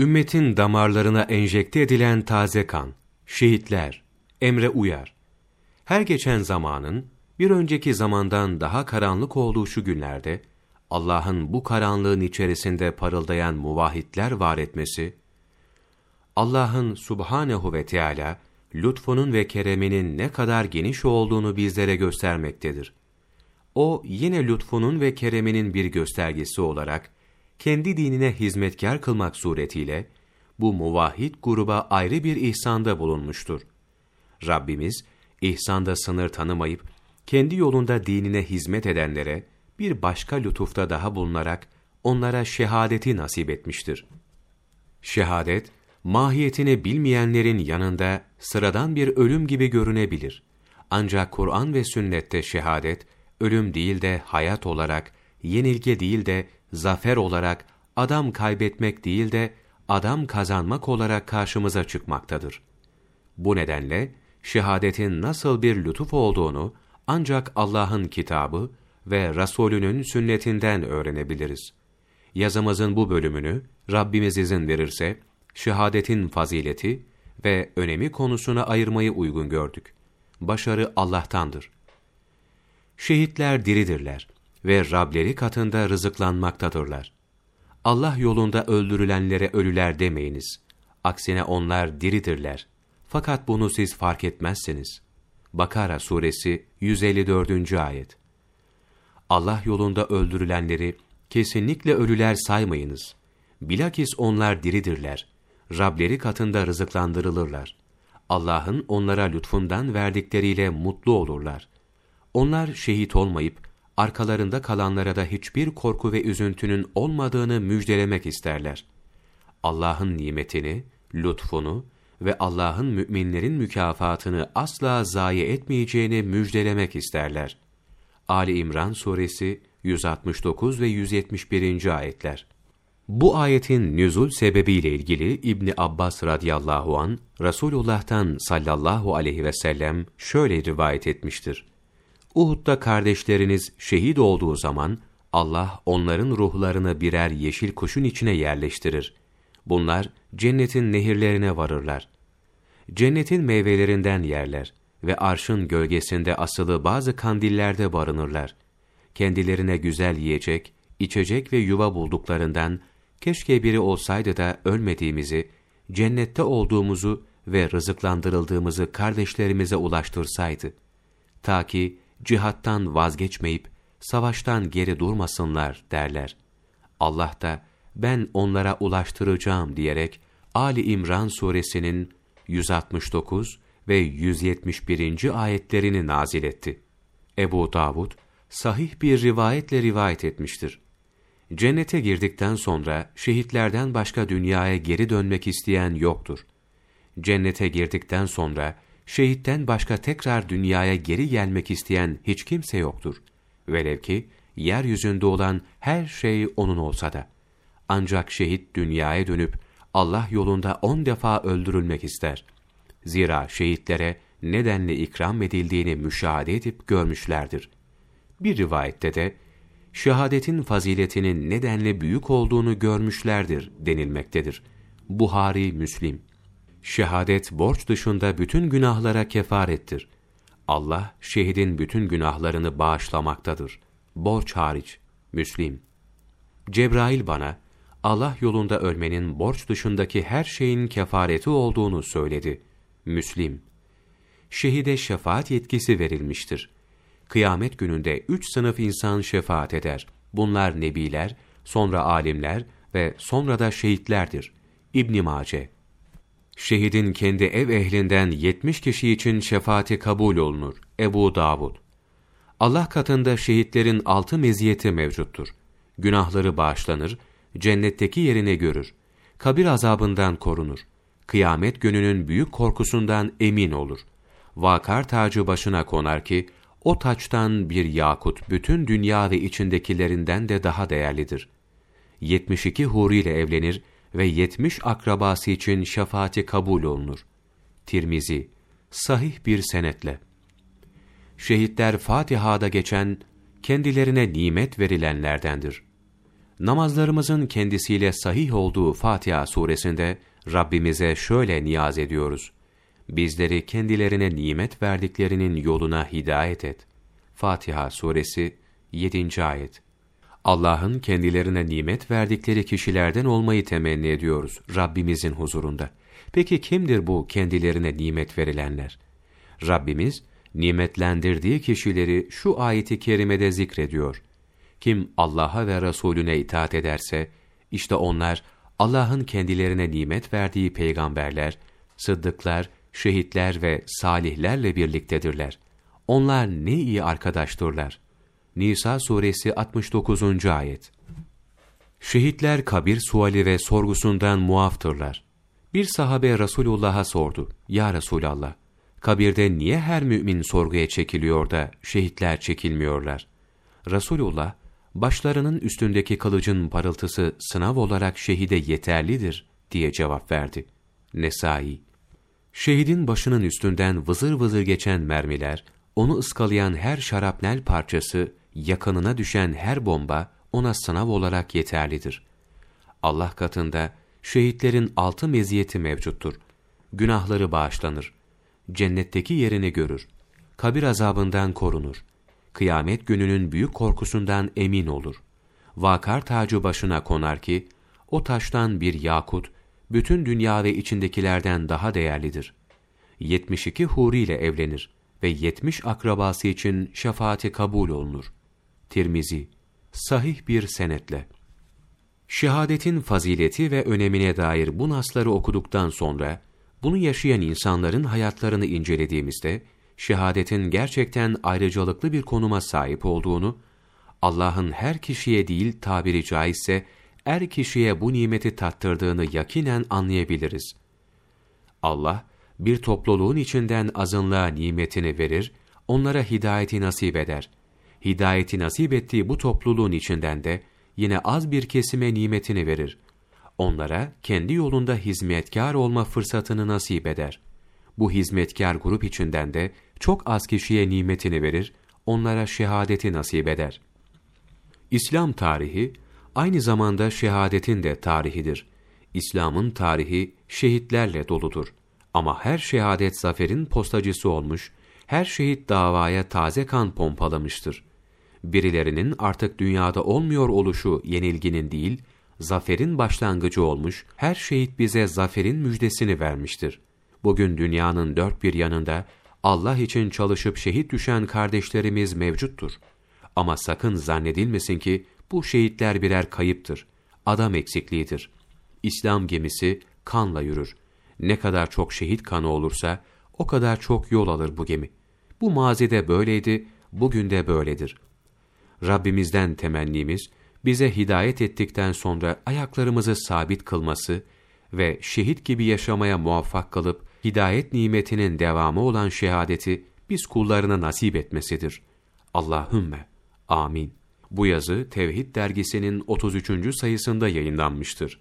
ümmetin damarlarına enjekte edilen taze kan, şehitler, emre uyar. Her geçen zamanın, bir önceki zamandan daha karanlık olduğu şu günlerde, Allah'ın bu karanlığın içerisinde parıldayan muvahhidler var etmesi, Allah'ın subhanehu ve Teala lütfunun ve kereminin ne kadar geniş olduğunu bizlere göstermektedir. O yine lütfunun ve kereminin bir göstergesi olarak kendi dinine hizmetkar kılmak suretiyle bu muvahhid gruba ayrı bir ihsanda bulunmuştur. Rabbimiz ihsanda sınır tanımayıp kendi yolunda dinine hizmet edenlere bir başka lütufta daha bulunarak onlara şehadeti nasip etmiştir. Şehadet, mahiyetini bilmeyenlerin yanında sıradan bir ölüm gibi görünebilir. Ancak Kur'an ve sünnette şehadet, ölüm değil de hayat olarak, yenilge değil de zafer olarak, adam kaybetmek değil de adam kazanmak olarak karşımıza çıkmaktadır. Bu nedenle şehadetin nasıl bir lütuf olduğunu ancak Allah'ın kitabı ve Rasulünün sünnetinden öğrenebiliriz. Yazımızın bu bölümünü Rabbimiz izin verirse şehadetin fazileti ve önemi konusuna ayırmayı uygun gördük. Başarı Allah'tandır. Şehitler diridirler ve Rableri katında rızıklanmaktadırlar. Allah yolunda öldürülenlere ölüler demeyiniz. Aksine onlar diridirler. Fakat bunu siz fark etmezsiniz. Bakara suresi 154. ayet. Allah yolunda öldürülenleri kesinlikle ölüler saymayınız. Bilakis onlar diridirler. Rableri katında rızıklandırılırlar. Allah'ın onlara lütfundan verdikleriyle mutlu olurlar. Onlar şehit olmayıp, arkalarında kalanlara da hiçbir korku ve üzüntünün olmadığını müjdelemek isterler. Allah'ın nimetini, lütfunu ve Allah'ın müminlerin mükafatını asla zayi etmeyeceğini müjdelemek isterler. Ali İmran suresi 169 ve 171. ayetler. Bu ayetin nüzul sebebiyle ilgili İbni Abbas radıyallahu an Resulullah'tan sallallahu aleyhi ve sellem şöyle rivayet etmiştir. Uhud'da kardeşleriniz şehit olduğu zaman Allah onların ruhlarını birer yeşil kuşun içine yerleştirir. Bunlar cennetin nehirlerine varırlar. Cennetin meyvelerinden yerler ve arşın gölgesinde asılı bazı kandillerde barınırlar. Kendilerine güzel yiyecek, içecek ve yuva bulduklarından keşke biri olsaydı da ölmediğimizi, cennette olduğumuzu ve rızıklandırıldığımızı kardeşlerimize ulaştırsaydı. Ta ki cihattan vazgeçmeyip savaştan geri durmasınlar derler. Allah da ben onlara ulaştıracağım diyerek Ali İmran suresinin 169 ve 171. ayetlerini nazil etti. Ebu Davud sahih bir rivayetle rivayet etmiştir. Cennete girdikten sonra şehitlerden başka dünyaya geri dönmek isteyen yoktur. Cennete girdikten sonra şehitten başka tekrar dünyaya geri gelmek isteyen hiç kimse yoktur. Velev ki yeryüzünde olan her şey onun olsa da. Ancak şehit dünyaya dönüp Allah yolunda on defa öldürülmek ister. Zira şehitlere nedenle ikram edildiğini müşahede edip görmüşlerdir. Bir rivayette de şehadetin faziletinin nedenle büyük olduğunu görmüşlerdir denilmektedir. Buhari Müslim Şehadet borç dışında bütün günahlara kefarettir. Allah şehidin bütün günahlarını bağışlamaktadır. Borç hariç. Müslim. Cebrail bana Allah yolunda ölmenin borç dışındaki her şeyin kefareti olduğunu söyledi. Müslim. Şehide şefaat yetkisi verilmiştir. Kıyamet gününde üç sınıf insan şefaat eder. Bunlar nebiler, sonra alimler ve sonra da şehitlerdir. İbn Mace Şehidin kendi ev ehlinden 70 kişi için şefaati kabul olunur. Ebu Davud. Allah katında şehitlerin altı meziyeti mevcuttur. Günahları bağışlanır, cennetteki yerini görür. Kabir azabından korunur. Kıyamet gününün büyük korkusundan emin olur. Vakar tacı başına konar ki, o taçtan bir yakut bütün dünya ve içindekilerinden de daha değerlidir. 72 huri ile evlenir ve 70 akrabası için şefaati kabul olunur. Tirmizi, sahih bir senetle. Şehitler Fatiha'da geçen, kendilerine nimet verilenlerdendir. Namazlarımızın kendisiyle sahih olduğu Fatiha suresinde Rabbimize şöyle niyaz ediyoruz. Bizleri kendilerine nimet verdiklerinin yoluna hidayet et. Fatiha suresi 7. ayet. Allah'ın kendilerine nimet verdikleri kişilerden olmayı temenni ediyoruz Rabbimizin huzurunda. Peki kimdir bu kendilerine nimet verilenler? Rabbimiz nimetlendirdiği kişileri şu ayeti kerimede zikrediyor. Kim Allah'a ve Resulüne itaat ederse, işte onlar Allah'ın kendilerine nimet verdiği peygamberler, sıddıklar, şehitler ve salihlerle birliktedirler. Onlar ne iyi arkadaştırlar. Nisa suresi 69. ayet. Şehitler kabir suali ve sorgusundan muaftırlar. Bir sahabe Resulullah'a sordu. Ya Resulallah, kabirde niye her mümin sorguya çekiliyor da şehitler çekilmiyorlar? Resulullah, başlarının üstündeki kılıcın parıltısı sınav olarak şehide yeterlidir diye cevap verdi. Nesai Şehidin başının üstünden vızır vızır geçen mermiler, onu ıskalayan her şarapnel parçası, yakınına düşen her bomba ona sınav olarak yeterlidir. Allah katında şehitlerin altı meziyeti mevcuttur. Günahları bağışlanır. Cennetteki yerini görür. Kabir azabından korunur. Kıyamet gününün büyük korkusundan emin olur. Vakar tacı başına konar ki, o taştan bir yakut, bütün dünya ve içindekilerden daha değerlidir. 72 huri ile evlenir ve 70 akrabası için şefaati kabul olunur. Tirmizi, sahih bir senetle. Şehadetin fazileti ve önemine dair bu nasları okuduktan sonra, bunu yaşayan insanların hayatlarını incelediğimizde, şehadetin gerçekten ayrıcalıklı bir konuma sahip olduğunu, Allah'ın her kişiye değil tabiri caizse, er kişiye bu nimeti tattırdığını yakinen anlayabiliriz. Allah, bir topluluğun içinden azınlığa nimetini verir, onlara hidayeti nasip eder. Hidayeti nasip ettiği bu topluluğun içinden de yine az bir kesime nimetini verir. Onlara kendi yolunda hizmetkar olma fırsatını nasip eder. Bu hizmetkar grup içinden de çok az kişiye nimetini verir, onlara şehadeti nasip eder. İslam tarihi, aynı zamanda şehadetin de tarihidir. İslam'ın tarihi şehitlerle doludur. Ama her şehadet zaferin postacısı olmuş, her şehit davaya taze kan pompalamıştır. Birilerinin artık dünyada olmuyor oluşu yenilginin değil, zaferin başlangıcı olmuş, her şehit bize zaferin müjdesini vermiştir. Bugün dünyanın dört bir yanında Allah için çalışıp şehit düşen kardeşlerimiz mevcuttur. Ama sakın zannedilmesin ki bu şehitler birer kayıptır. Adam eksikliğidir. İslam gemisi kanla yürür. Ne kadar çok şehit kanı olursa o kadar çok yol alır bu gemi. Bu mazide böyleydi, bugün de böyledir. Rabbimizden temennimiz, bize hidayet ettikten sonra ayaklarımızı sabit kılması ve şehit gibi yaşamaya muvaffak kalıp hidayet nimetinin devamı olan şehadeti biz kullarına nasip etmesidir. Allahümme. Amin. Bu yazı Tevhid dergisinin 33. sayısında yayınlanmıştır.